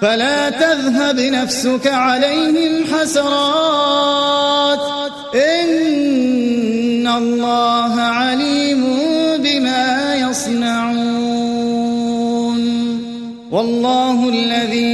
فلا تذهب نفسك عليهم حسرات. إن الله عليم بما يصنعون. والله الذي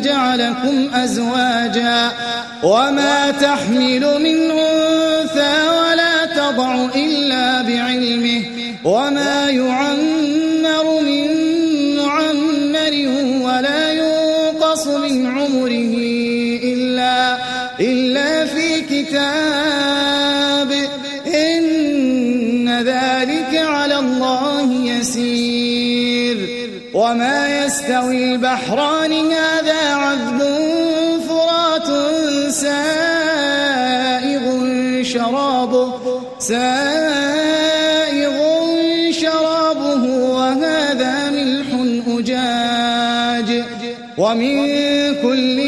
جعلكم أزواجا وما تحمل من أنثى ولا تضع إلا بعلمه وما يعمر شرابه سائغ شرابه وهذا ملح أجاج. ومن كل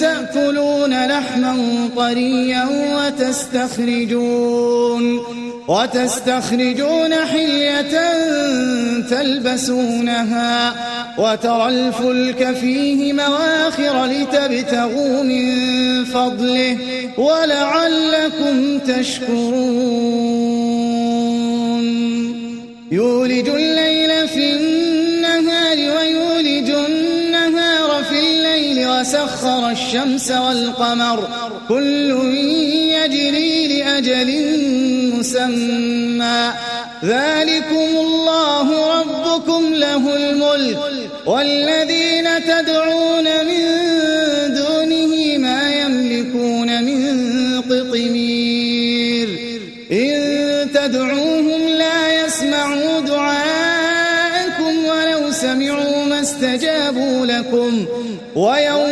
تأكلون لحما طريا وتستخرجون. وتستخرجون حلية تلبسونها وترى الفلك فيه مواخر لتبتغوا من فضله ولعلكم تشكرون. يولج الليل في النهار ويولج النهار في الليل وسخر الشمس والقمر كل يجري لأجل مسمى. ذلكم الله ربكم له الملك والذين تدعون من دونه ما يملكون من قطمير. إن تدعوهم لا يسمعوا دعاءكم ولو سمعوا ما استجابوا لكم. ويوم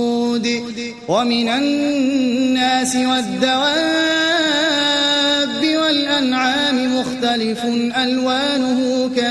سود ومن الناس والدواب والأنعام مختلف ألوانه كذلك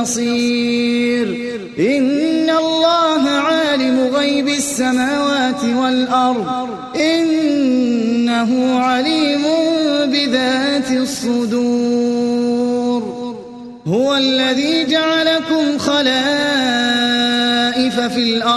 نصير. إن الله عالم غيب السماوات والأرض. إنه عليم بذات الصدور. هو الذي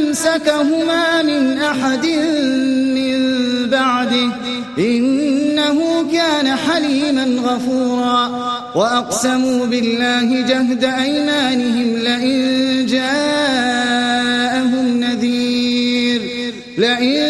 أمسكهما من أحد من بعده. إنه كان حليما غفورا. وأقسموا بالله جهد أيمانهم لئن جاءهم نذير. لئن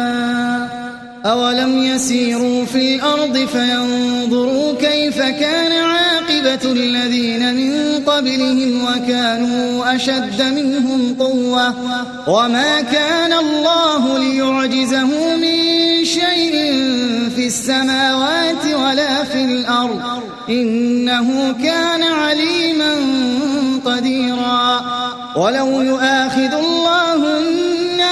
أولم يسيروا في الأرض فينظروا كيف كان عاقبة الذين من قبلهم وكانوا أشد منهم قوة وما كان الله ليعجزه من شيء في السماوات ولا في الأرض إنه كان عليما قديرا ولو يؤاخذ الله